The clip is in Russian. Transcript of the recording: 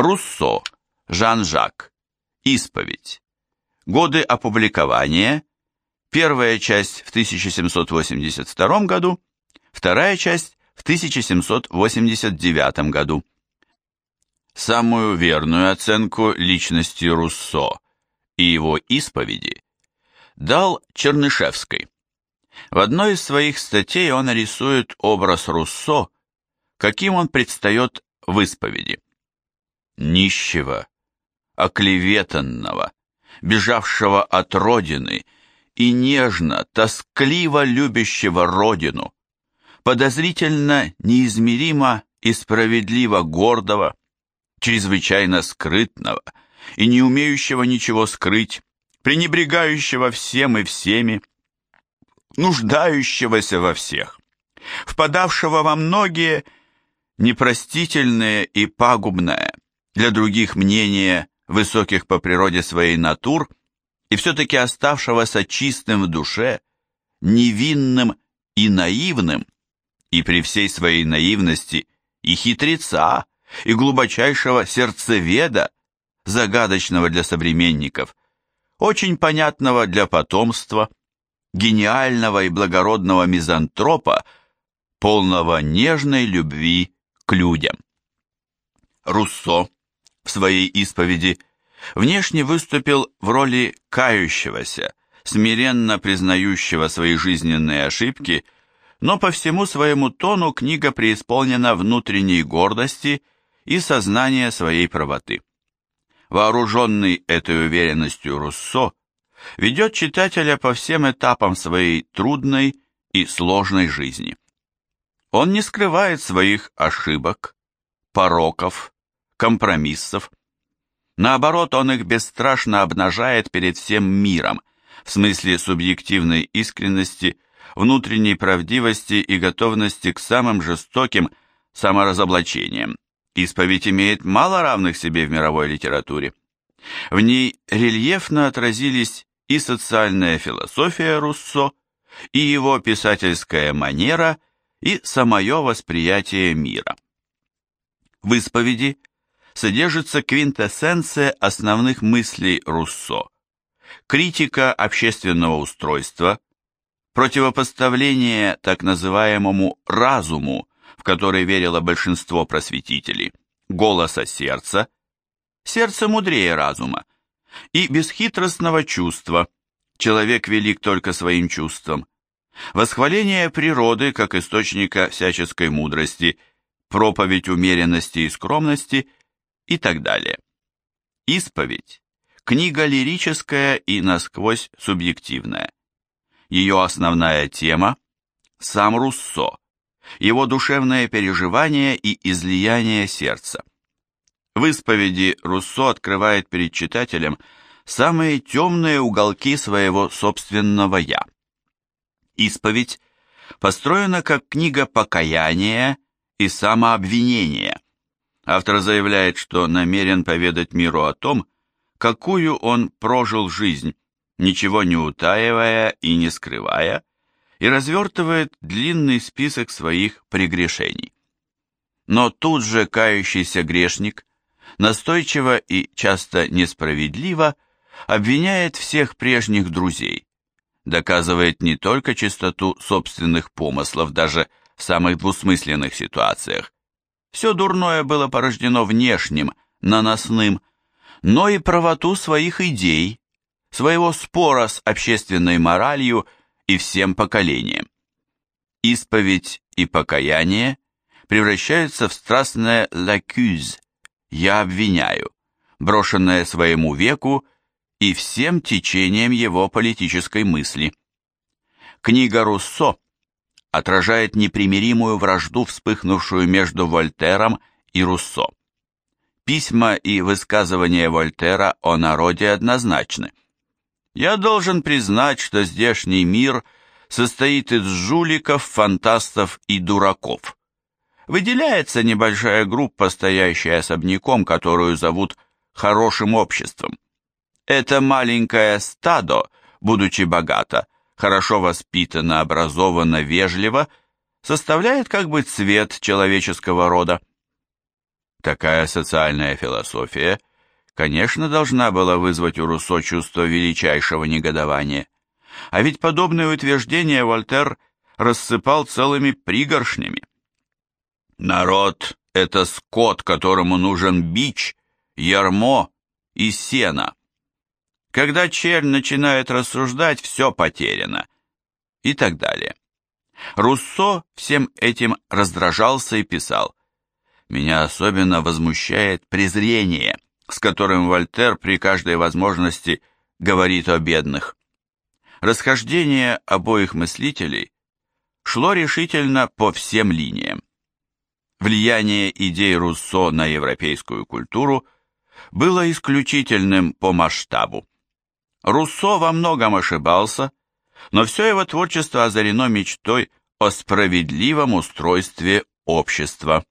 Руссо, Жан-Жак, Исповедь. Годы опубликования. Первая часть в 1782 году, вторая часть в 1789 году. Самую верную оценку личности Руссо и его исповеди дал Чернышевской. В одной из своих статей он рисует образ Руссо, каким он предстает в исповеди. Нищего, оклеветанного, бежавшего от родины и нежно, тоскливо любящего родину, подозрительно, неизмеримо и справедливо гордого, чрезвычайно скрытного и не умеющего ничего скрыть, пренебрегающего всем и всеми, нуждающегося во всех, впадавшего во многие непростительные и пагубное для других мнения высоких по природе своей натур и все-таки оставшегося чистым в душе, невинным и наивным, и при всей своей наивности и хитреца, и глубочайшего сердцеведа, загадочного для современников, очень понятного для потомства, гениального и благородного мизантропа, полного нежной любви к людям. Руссо в своей исповеди внешне выступил в роли кающегося, смиренно признающего свои жизненные ошибки, но по всему своему тону книга преисполнена внутренней гордости и сознания своей правоты вооруженный этой уверенностью Руссо, ведет читателя по всем этапам своей трудной и сложной жизни. Он не скрывает своих ошибок, пороков, компромиссов. Наоборот, он их бесстрашно обнажает перед всем миром, в смысле субъективной искренности, внутренней правдивости и готовности к самым жестоким саморазоблачениям. Исповедь имеет мало равных себе в мировой литературе. В ней рельефно отразились и социальная философия Руссо, и его писательская манера, и самое восприятие мира. В исповеди содержится квинтэссенция основных мыслей Руссо, критика общественного устройства, противопоставление так называемому разуму, в который верило большинство просветителей, голоса сердца, сердце мудрее разума, и бесхитростного чувства, человек велик только своим чувством, восхваление природы как источника всяческой мудрости, проповедь умеренности и скромности и так далее. Исповедь – книга лирическая и насквозь субъективная. Ее основная тема – сам Руссо, его душевное переживание и излияние сердца. В исповеди Руссо открывает перед читателем самые темные уголки своего собственного «я». Исповедь построена как книга покаяния и самообвинения. Автор заявляет, что намерен поведать миру о том, какую он прожил жизнь, ничего не утаивая и не скрывая, и развертывает длинный список своих прегрешений. Но тут же кающийся грешник настойчиво и часто несправедливо обвиняет всех прежних друзей, доказывает не только чистоту собственных помыслов даже в самых двусмысленных ситуациях. Все дурное было порождено внешним, наносным, но и правоту своих идей, своего спора с общественной моралью – и всем поколениям. Исповедь и покаяние превращаются в страстное «лакюз» «я обвиняю», брошенное своему веку и всем течением его политической мысли. Книга Руссо отражает непримиримую вражду, вспыхнувшую между Вольтером и Руссо. Письма и высказывания Вольтера о народе однозначны. Я должен признать, что здешний мир состоит из жуликов, фантастов и дураков. Выделяется небольшая группа, стоящая особняком, которую зовут хорошим обществом. Это маленькое стадо, будучи богато, хорошо воспитано, образовано, вежливо, составляет как бы цвет человеческого рода. Такая социальная философия, конечно, должна была вызвать у Руссо чувство величайшего негодования. А ведь подобные утверждения Вольтер рассыпал целыми пригоршнями. Народ — это скот, которому нужен бич, ярмо и сено. Когда чернь начинает рассуждать, все потеряно. И так далее. Руссо всем этим раздражался и писал. Меня особенно возмущает презрение, с которым Вольтер при каждой возможности говорит о бедных. Расхождение обоих мыслителей шло решительно по всем линиям. Влияние идей Руссо на европейскую культуру было исключительным по масштабу. Руссо во многом ошибался, но все его творчество озарено мечтой о справедливом устройстве общества.